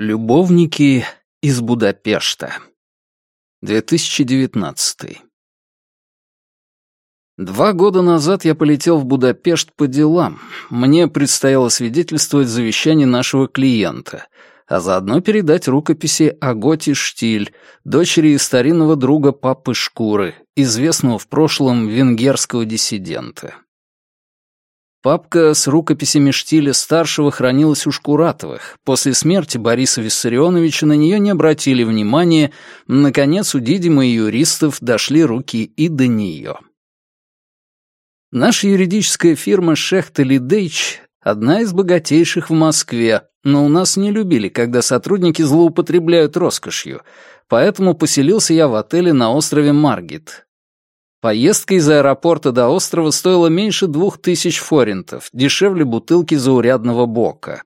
Любовники из Будапешта. 2019. Два года назад я полетел в Будапешт по делам. Мне предстояло свидетельствовать завещание нашего клиента, а заодно передать рукописи Аготи Штиль, дочери старинного друга папы Шкуры, известного в прошлом венгерского диссидента. Папка с рукописями Штиля-старшего хранилась у Шкуратовых. После смерти Бориса Виссарионовича на нее не обратили внимания. Наконец, у Дидима и юристов дошли руки и до нее. Наша юридическая фирма Шехтели Дейч одна из богатейших в Москве, но у нас не любили, когда сотрудники злоупотребляют роскошью, поэтому поселился я в отеле на острове Маргит, Поездка из аэропорта до острова стоила меньше двух тысяч форинтов, дешевле бутылки заурядного бока.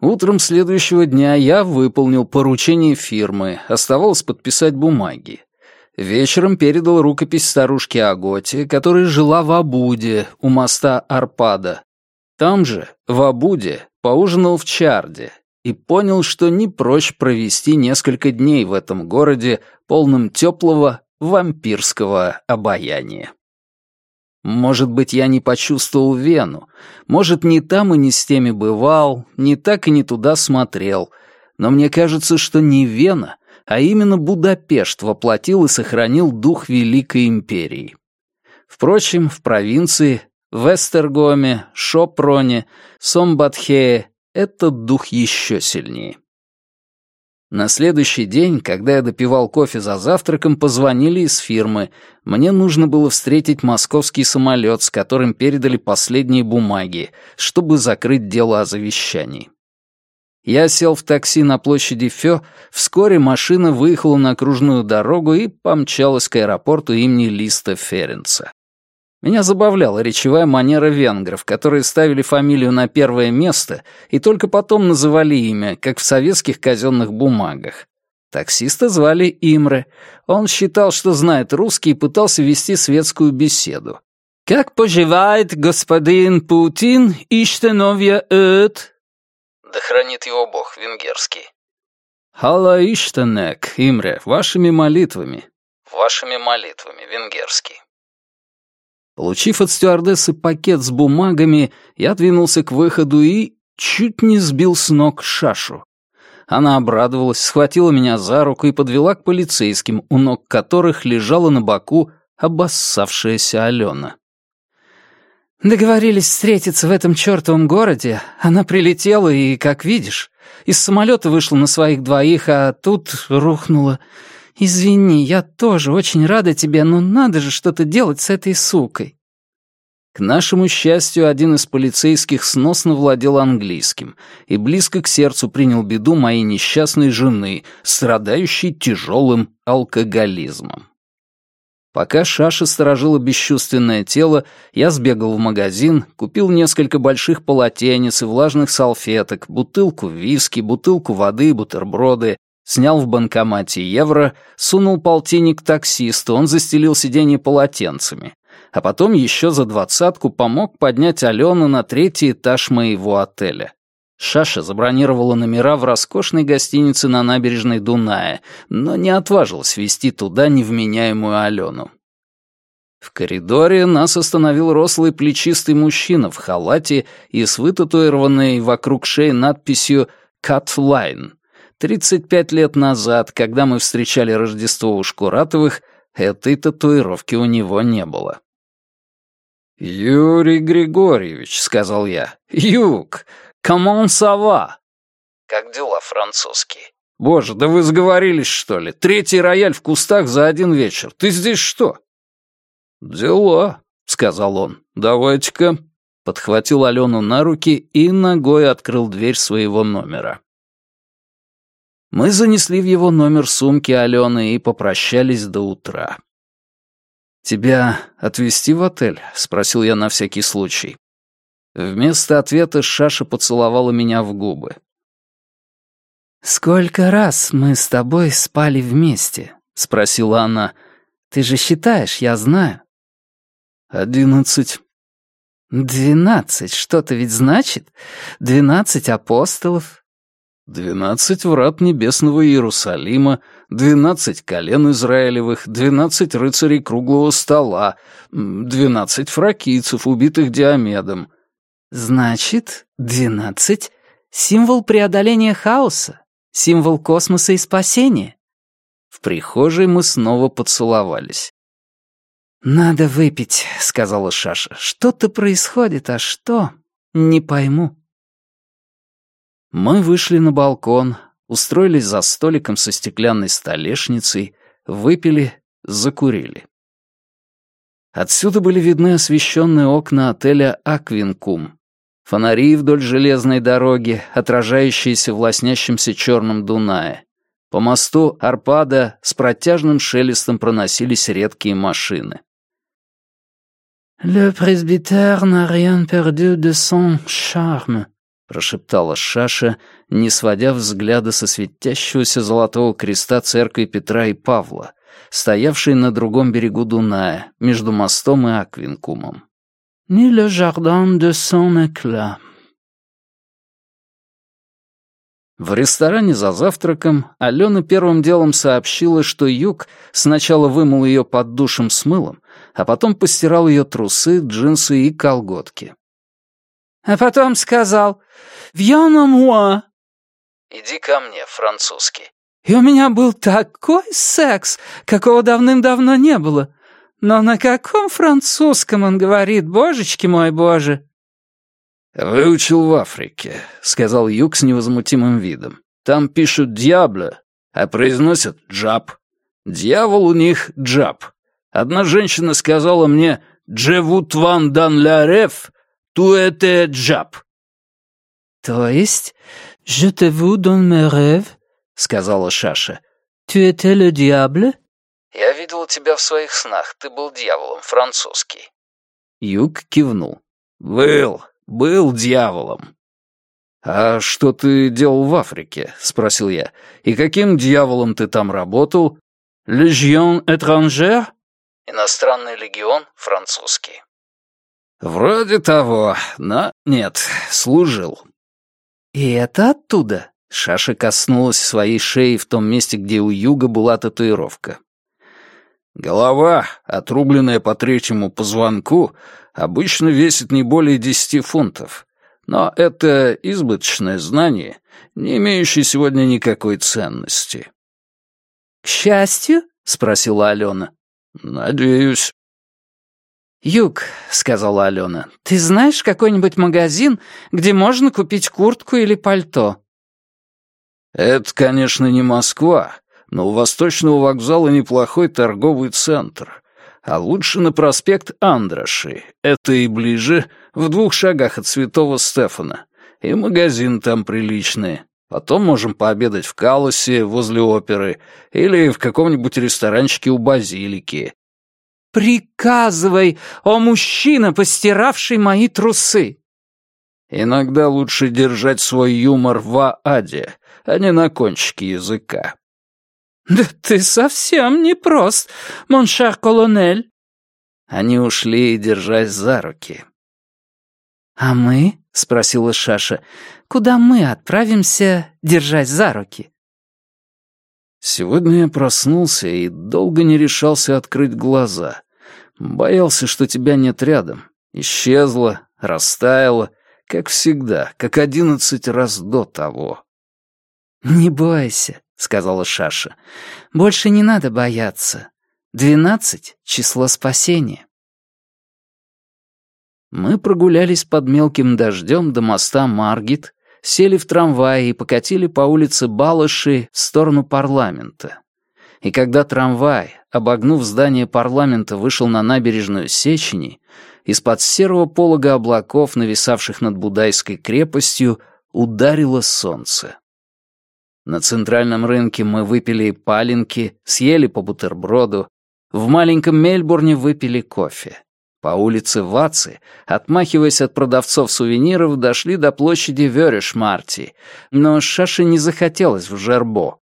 Утром следующего дня я выполнил поручение фирмы, оставалось подписать бумаги. Вечером передал рукопись старушке Аготе, которая жила в Абуде, у моста Арпада. Там же, в Абуде, поужинал в Чарде и понял, что не прочь провести несколько дней в этом городе, полном теплого, вампирского обаяния. Может быть, я не почувствовал Вену, может, не там и не с теми бывал, не так и не туда смотрел, но мне кажется, что не Вена, а именно Будапешт воплотил и сохранил дух Великой Империи. Впрочем, в провинции, в Эстергоме, Шопроне, Сомбатхее этот дух еще сильнее. На следующий день, когда я допивал кофе за завтраком, позвонили из фирмы. Мне нужно было встретить московский самолет, с которым передали последние бумаги, чтобы закрыть дело о завещании. Я сел в такси на площади Фё, вскоре машина выехала на окружную дорогу и помчалась к аэропорту имени Листа Ференца. Меня забавляла речевая манера венгров, которые ставили фамилию на первое место и только потом называли имя, как в советских казенных бумагах. Таксиста звали Имре. Он считал, что знает русский и пытался вести светскую беседу. «Как поживает господин Путин и штеновья эт?» Да хранит его бог венгерский. «Хала иштенек, Имре, вашими молитвами». «Вашими молитвами, венгерский». Получив от стюардессы пакет с бумагами, я двинулся к выходу и чуть не сбил с ног Шашу. Она обрадовалась, схватила меня за руку и подвела к полицейским, у ног которых лежала на боку обоссавшаяся Алена. «Договорились встретиться в этом чертовом городе. Она прилетела и, как видишь, из самолета вышла на своих двоих, а тут рухнула. «Извини, я тоже очень рада тебе, но надо же что-то делать с этой сукой». К нашему счастью, один из полицейских сносно владел английским и близко к сердцу принял беду моей несчастной жены, страдающей тяжелым алкоголизмом. Пока Шаша сторожила бесчувственное тело, я сбегал в магазин, купил несколько больших полотенец и влажных салфеток, бутылку виски, бутылку воды и бутерброды, Снял в банкомате евро, сунул полтинник таксисту, он застелил сиденье полотенцами. А потом еще за двадцатку помог поднять Алену на третий этаж моего отеля. Шаша забронировала номера в роскошной гостинице на набережной Дуная, но не отважилась вести туда невменяемую Алену. В коридоре нас остановил рослый плечистый мужчина в халате и с вытатуированной вокруг шеи надписью «Cut Line», 35 лет назад, когда мы встречали Рождество у Шкуратовых, этой татуировки у него не было. «Юрий Григорьевич», — сказал я. «Юг, comment ça va?» «Как дела, французский?» «Боже, да вы сговорились, что ли? Третий рояль в кустах за один вечер. Ты здесь что?» «Дела», — сказал он. «Давайте-ка». Подхватил Алену на руки и ногой открыл дверь своего номера. Мы занесли в его номер сумки Алены и попрощались до утра. «Тебя отвезти в отель?» — спросил я на всякий случай. Вместо ответа Шаша поцеловала меня в губы. «Сколько раз мы с тобой спали вместе?» — спросила она. «Ты же считаешь, я знаю». «Одиннадцать». «Двенадцать, что-то ведь значит? Двенадцать апостолов, Двенадцать врат небесного Иерусалима, двенадцать колен Израилевых, двенадцать рыцарей круглого стола, двенадцать фракийцев, убитых Диомедом. Значит, двенадцать — символ преодоления хаоса, символ космоса и спасения. В прихожей мы снова поцеловались. «Надо выпить», — сказала Шаша. «Что-то происходит, а что? Не пойму». Мы вышли на балкон, устроились за столиком со стеклянной столешницей, выпили, закурили. Отсюда были видны освещенные окна отеля «Аквинкум», фонари вдоль железной дороги, отражающиеся в лоснящемся черном Дунае. По мосту Арпада с протяжным шелестом проносились редкие машины. «Le presbytère n'a rien perdu de son charme», прошептала Шаша, не сводя взгляда со светящегося золотого креста церкви Петра и Павла, стоявшей на другом берегу Дуная, между мостом и Аквинкумом. «Ни le jardin de son éclat». В ресторане за завтраком Алена первым делом сообщила, что Юг сначала вымыл ее под душем с мылом, а потом постирал ее трусы, джинсы и колготки. А потом сказал «Viens à moi». «Иди ко мне, французский». И у меня был такой секс, какого давным-давно не было. Но на каком французском он говорит, божечки мой боже? «Выучил в Африке», — сказал Юг с невозмутимым видом. «Там пишут «дьябле», а произносят «джаб». Дьявол у них «джаб». Одна женщина сказала мне «Джевут ван дан ля реф», «Tu étais джаб». «То есть, je te vu dans mes rêves?» — сказала Шаша. «Tu étais le diable?» «Я видел тебя в своих снах. Ты был дьяволом, французский». Юг кивнул. «Был, был дьяволом». «А что ты делал в Африке?» — спросил я. «И каким дьяволом ты там работал?» «Легион étrangère?» «Иностранный легион, французский». «Вроде того, но нет, служил». «И это оттуда?» — Шаша коснулась своей шеи в том месте, где у Юга была татуировка. «Голова, отрубленная по третьему позвонку, обычно весит не более десяти фунтов, но это избыточное знание, не имеющее сегодня никакой ценности». «К счастью?» — спросила Алена. «Надеюсь». «Юг», — сказала Алена, — «ты знаешь какой-нибудь магазин, где можно купить куртку или пальто?» «Это, конечно, не Москва, но у Восточного вокзала неплохой торговый центр. А лучше на проспект Андраши. Это и ближе, в двух шагах от Святого Стефана. И магазин там приличный. Потом можем пообедать в Калосе, возле оперы, или в каком-нибудь ресторанчике у Базилики. «Приказывай, о мужчина, постиравший мои трусы!» Иногда лучше держать свой юмор в аде, а не на кончике языка. «Да ты совсем не прост, моншер колонель!» Они ушли, держась за руки. «А мы?» — спросила Шаша. «Куда мы отправимся, держась за руки?» Сегодня я проснулся и долго не решался открыть глаза. Боялся, что тебя нет рядом. Исчезла, растаяла, как всегда, как одиннадцать раз до того. «Не бойся», — сказала Шаша. «Больше не надо бояться. Двенадцать — число спасения». Мы прогулялись под мелким дождем до моста Маргит, сели в трамвай и покатили по улице Балыши в сторону парламента. И когда трамвай, обогнув здание парламента, вышел на набережную Сечени, из-под серого полога облаков, нависавших над Будайской крепостью, ударило солнце. На центральном рынке мы выпили паленки, съели по бутерброду, в маленьком Мельбурне выпили кофе. По улице Ваци, отмахиваясь от продавцов сувениров, дошли до площади Вёриш-Марти, но Шаше не захотелось в Жербо.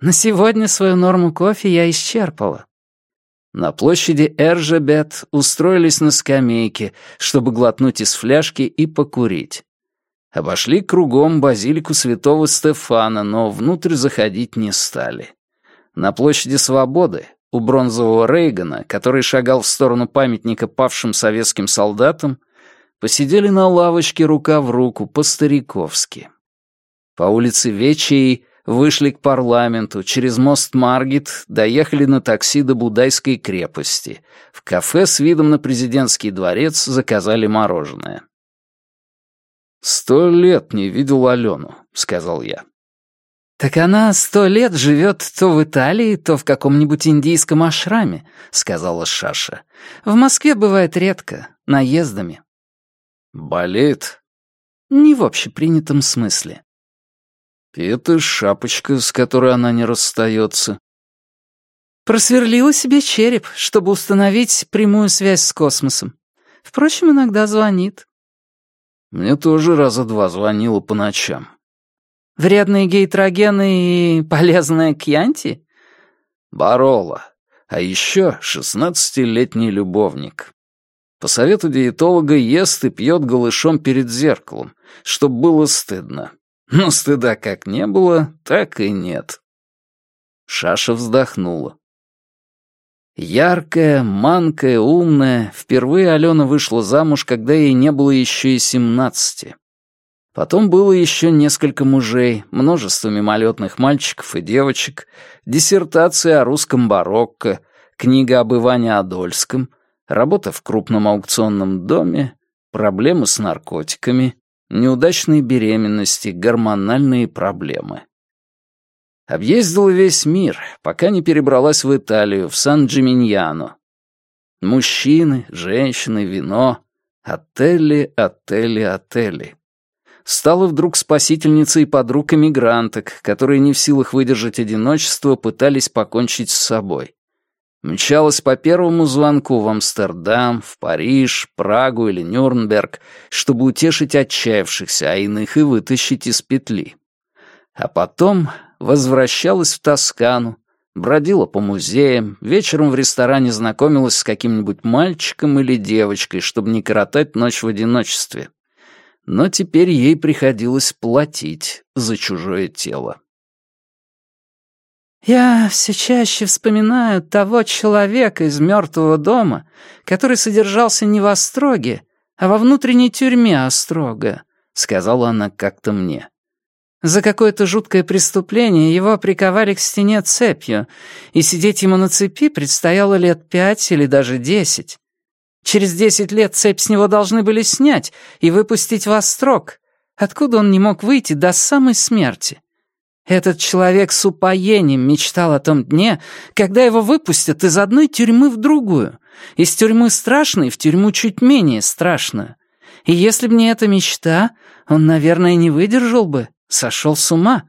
«На сегодня свою норму кофе я исчерпала». На площади Эржебет устроились на скамейке, чтобы глотнуть из фляжки и покурить. Обошли кругом базилику святого Стефана, но внутрь заходить не стали. На площади Свободы, у бронзового Рейгана, который шагал в сторону памятника павшим советским солдатам, посидели на лавочке рука в руку по-стариковски. По улице Вечей вышли к парламенту, через мост Маргит доехали на такси до Будайской крепости. В кафе с видом на президентский дворец заказали мороженое. «Сто лет не видел Алену», — сказал я. «Так она сто лет живет то в Италии, то в каком-нибудь индийском ашраме», — сказала Шаша. «В Москве бывает редко, наездами». «Болеет?» «Не в общепринятом смысле». «И это шапочка, с которой она не расстается». Просверлила себе череп, чтобы установить прямую связь с космосом. Впрочем, иногда звонит. Мне тоже раза два звонила по ночам. Вредные гейтрогены и полезная кьянти? Барола. А еще шестнадцатилетний любовник. По совету диетолога ест и пьет голышом перед зеркалом, чтоб было стыдно. Но стыда как не было, так и нет. Шаша вздохнула. Яркая, манкая, умная, впервые Алена вышла замуж, когда ей не было еще и семнадцати. Потом было еще несколько мужей, множество мимолетных мальчиков и девочек, диссертация о русском барокко, книга об Иване Адольском, работа в крупном аукционном доме, проблемы с наркотиками, неудачные беременности, гормональные проблемы. Объездила весь мир, пока не перебралась в Италию, в Сан-Джиминьяно. Мужчины, женщины, вино, отели, отели, отели. Стала вдруг спасительницей подруг эмигранток, которые не в силах выдержать одиночество, пытались покончить с собой. Мчалась по первому звонку в Амстердам, в Париж, Прагу или Нюрнберг, чтобы утешить отчаявшихся, а иных и вытащить из петли. А потом возвращалась в Тоскану, бродила по музеям, вечером в ресторане знакомилась с каким-нибудь мальчиком или девочкой, чтобы не коротать ночь в одиночестве. Но теперь ей приходилось платить за чужое тело. «Я все чаще вспоминаю того человека из мертвого дома, который содержался не в Остроге, а во внутренней тюрьме Острога», — сказала она как-то мне. За какое-то жуткое преступление его приковали к стене цепью, и сидеть ему на цепи предстояло лет пять или даже десять. Через десять лет цепь с него должны были снять и выпустить в острог, откуда он не мог выйти до самой смерти. Этот человек с упоением мечтал о том дне, когда его выпустят из одной тюрьмы в другую, из тюрьмы страшной в тюрьму чуть менее страшную. И если б не эта мечта, он, наверное, не выдержал бы Сошел с ума?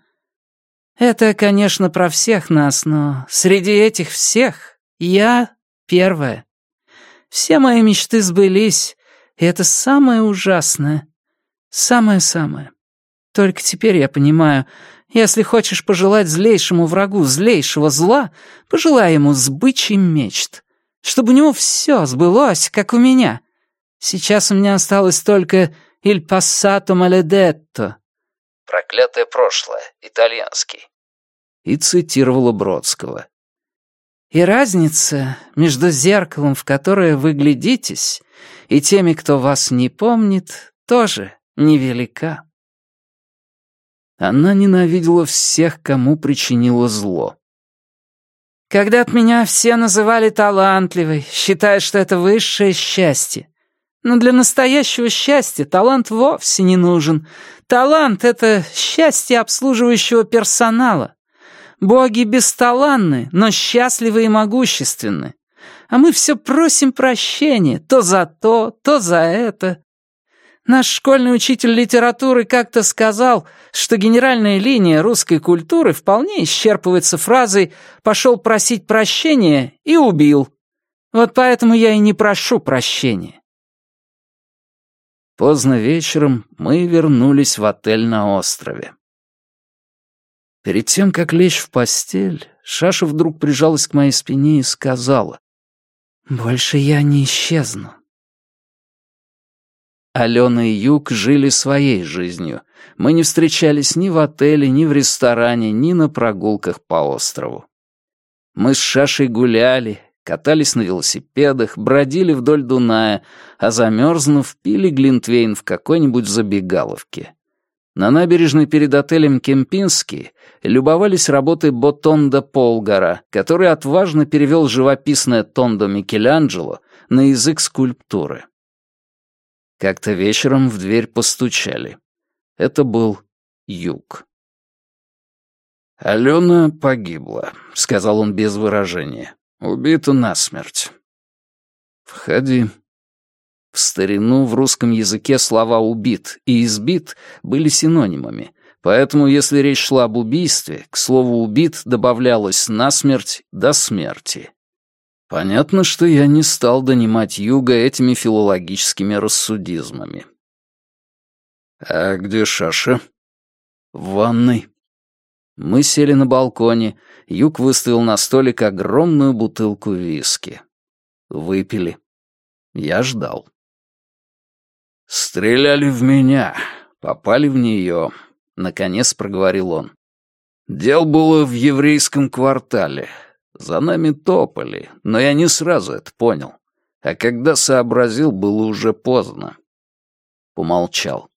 Это, конечно, про всех нас, но среди этих всех я первая. Все мои мечты сбылись, и это самое ужасное. Самое-самое. Только теперь я понимаю, если хочешь пожелать злейшему врагу злейшего зла, пожелай ему сбычий мечт, чтобы у него все сбылось, как у меня. Сейчас у меня осталось только «Il passato maledetto», «Проклятое прошлое», итальянский. И цитировала Бродского. «И разница между зеркалом, в которое вы глядитесь, и теми, кто вас не помнит, тоже невелика». Она ненавидела всех, кому причинила зло. «Когда от меня все называли талантливой, считая, что это высшее счастье. Но для настоящего счастья талант вовсе не нужен. Талант — это счастье обслуживающего персонала. Боги бесталанны, но счастливы и могущественны. А мы все просим прощения то за то, то за это. Наш школьный учитель литературы как-то сказал, что генеральная линия русской культуры вполне исчерпывается фразой «пошел просить прощения и убил». Вот поэтому я и не прошу прощения. Поздно вечером мы вернулись в отель на острове. Перед тем, как лечь в постель, Шаша вдруг прижалась к моей спине и сказала, «Больше я не исчезну. Алена и Юг жили своей жизнью. Мы не встречались ни в отеле, ни в ресторане, ни на прогулках по острову. Мы с Шашей гуляли, катались на велосипедах, бродили вдоль Дуная, а замерзнув, пили глинтвейн в какой-нибудь забегаловке. На набережной перед отелем Кемпинский любовались работой Ботонда Полгара, который отважно перевел живописное тондо Микеланджело на язык скульптуры. Как-то вечером в дверь постучали. Это был Юг. «Алена погибла», — сказал он без выражения. «Убита насмерть». «Входи». В старину в русском языке слова «убит» и «избит» были синонимами, поэтому если речь шла об убийстве, к слову «убит» добавлялось «насмерть» до смерти. Понятно, что я не стал донимать Юга этими филологическими рассудизмами. «А где Шаша?» «В ванной». Мы сели на балконе, Юг выставил на столик огромную бутылку виски. Выпили. Я ждал. «Стреляли в меня, попали в нее», — наконец проговорил он. «Дело было в еврейском квартале. За нами топали, но я не сразу это понял. А когда сообразил, было уже поздно. Помолчал.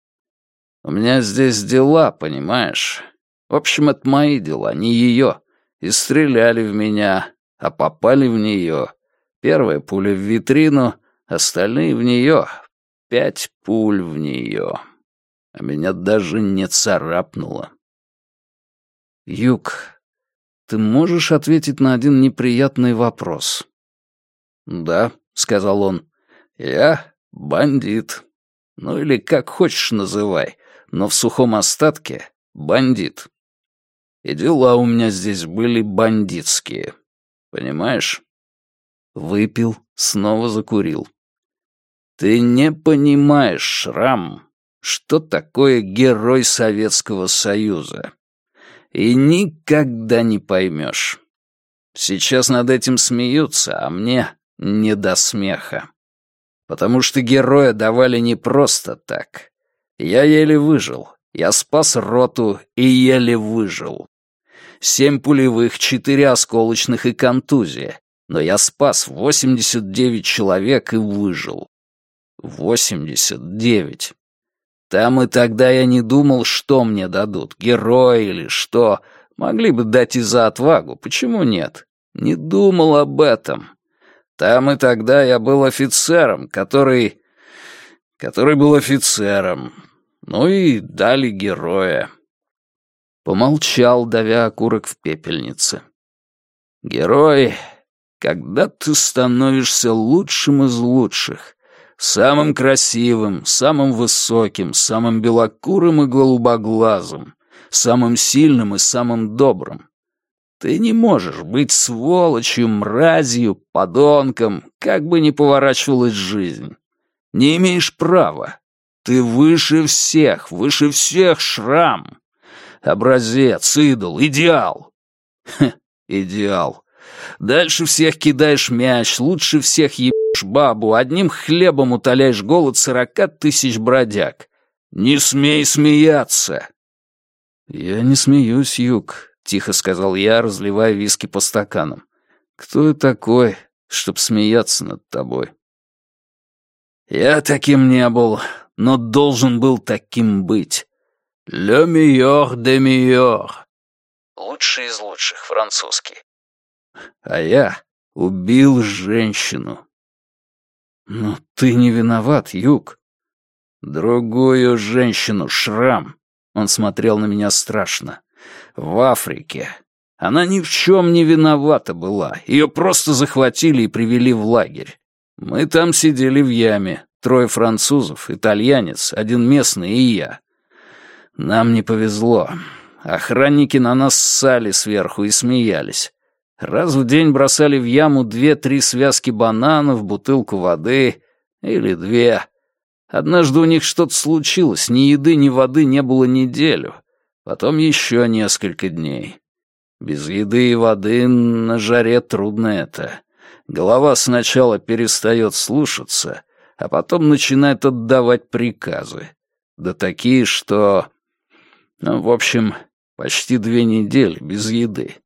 У меня здесь дела, понимаешь? В общем, это мои дела, не ее. И стреляли в меня, а попали в нее. Первая пуля в витрину, остальные в нее. Пять пуль в нее. А меня даже не царапнуло. Юг, ты можешь ответить на один неприятный вопрос?» «Да», — сказал он, — «я бандит. Ну или как хочешь называй, но в сухом остатке бандит. И дела у меня здесь были бандитские. Понимаешь?» Выпил, снова закурил. «Ты не понимаешь, Шрам, что такое герой Советского Союза и никогда не поймешь. Сейчас над этим смеются, а мне не до смеха. Потому что героя давали не просто так. Я еле выжил. Я спас роту и еле выжил. Семь пулевых, четыре осколочных и контузия. Но я спас 89 человек и выжил. 89. Там и тогда я не думал, что мне дадут, герой или что. Могли бы дать и за отвагу, почему нет? Не думал об этом. Там и тогда я был офицером, который... который был офицером. Ну и дали героя. Помолчал, давя окурок в пепельнице. Герой, когда ты становишься лучшим из лучших, Самым красивым, самым высоким, самым белокурым и голубоглазым, самым сильным и самым добрым. Ты не можешь быть сволочью, мразью, подонком, как бы ни поворачивалась жизнь. Не имеешь права. Ты выше всех, выше всех шрам. Образец, идол, идеал. Хе, идеал. Дальше всех кидаешь мяч, лучше всех еб бабу, одним хлебом утоляешь голод сорока тысяч бродяг. Не смей смеяться!» «Я не смеюсь, Юг», — тихо сказал я, разливая виски по стаканам. «Кто я такой, чтоб смеяться над тобой?» «Я таким не был, но должен был таким быть. Le meilleur de meilleur». Лучший из лучших, французский. А я убил женщину. «Но ты не виноват, Юг». «Другую женщину, Шрам». Он смотрел на меня страшно. «В Африке. Она ни в чем не виновата была. Ее просто захватили и привели в лагерь. Мы там сидели в яме. Трое французов, итальянец, один местный и я. Нам не повезло. Охранники на нас ссали сверху и смеялись. Раз в день бросали в яму две-три связки бананов, бутылку воды или две. Однажды у них что-то случилось, ни еды, ни воды не было неделю. Потом еще несколько дней. Без еды и воды на жаре трудно это. Голова сначала перестает слушаться, а потом начинает отдавать приказы. Да такие, что... Ну, в общем, почти две недели без еды.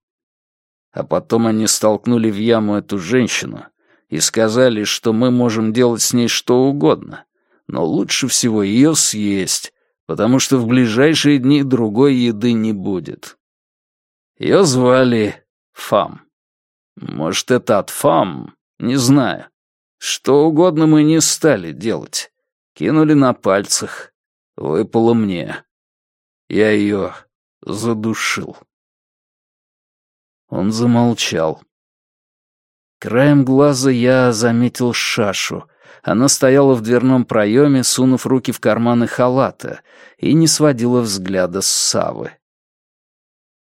А потом они столкнули в яму эту женщину и сказали, что мы можем делать с ней что угодно, но лучше всего ее съесть, потому что в ближайшие дни другой еды не будет. Ее звали Фам. Может, это от Фам, не знаю. Что угодно мы не стали делать. Кинули на пальцах. Выпало мне. Я ее задушил. Он замолчал. Краем глаза я заметил Шашу. Она стояла в дверном проеме, сунув руки в карманы халата, и не сводила взгляда с Савы.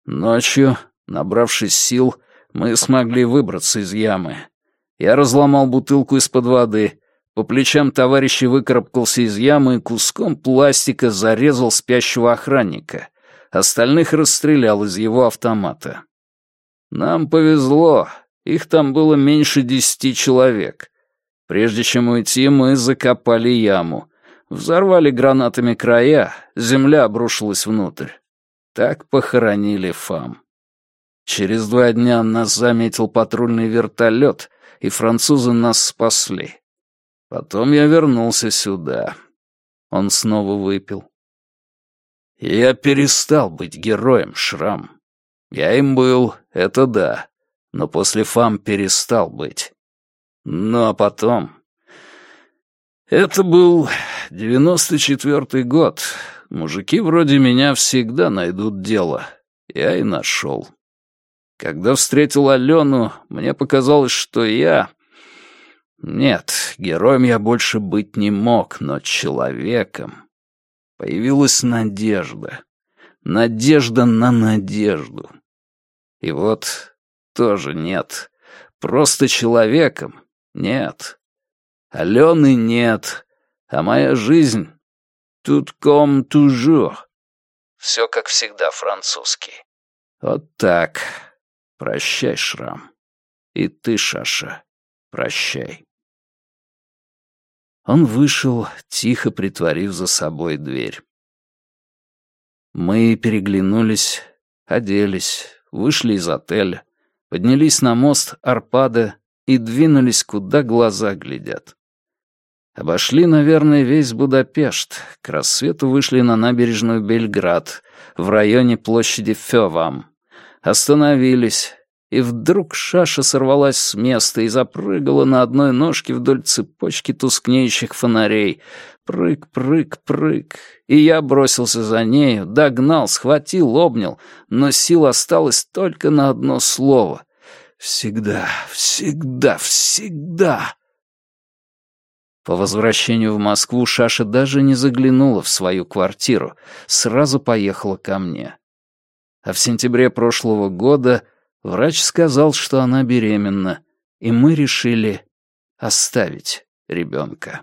Ночью, набравшись сил, мы смогли выбраться из ямы. Я разломал бутылку из-под воды, по плечам товарища выкарабкался из ямы и куском пластика зарезал спящего охранника. Остальных расстрелял из его автомата. Нам повезло, их там было меньше десяти человек. Прежде чем уйти, мы закопали яму. Взорвали гранатами края, земля обрушилась внутрь. Так похоронили Фам. Через два дня нас заметил патрульный вертолет, и французы нас спасли. Потом я вернулся сюда. Он снова выпил. Я перестал быть героем, Шрам. Я им был, это да, но после фам перестал быть. Ну а потом... Это был девяносто четвертый год. Мужики вроде меня всегда найдут дело. Я и нашел. Когда встретил Алену, мне показалось, что я нет, героем я больше быть не мог, но человеком. Появилась надежда. Надежда на надежду. И вот тоже нет. Просто человеком нет. Алены нет. А моя жизнь тут ком toujours. Все как всегда французский. Вот так. Прощай, Шрам. И ты, Шаша, прощай. Он вышел, тихо притворив за собой дверь. Мы переглянулись, оделись, вышли из отеля, поднялись на мост Арпада и двинулись, куда глаза глядят. Обошли, наверное, весь Будапешт. К рассвету вышли на набережную Бельград, в районе площади Фёвам. Остановились, и вдруг Шаша сорвалась с места и запрыгала на одной ножке вдоль цепочки тускнеющих фонарей. Прыг, прыг, прыг. И я бросился за нею, догнал, схватил, обнял, но сил осталось только на одно слово. «Всегда, всегда, всегда!» По возвращению в Москву Шаша даже не заглянула в свою квартиру, сразу поехала ко мне. А в сентябре прошлого года Врач сказал, что она беременна, и мы решили оставить ребенка.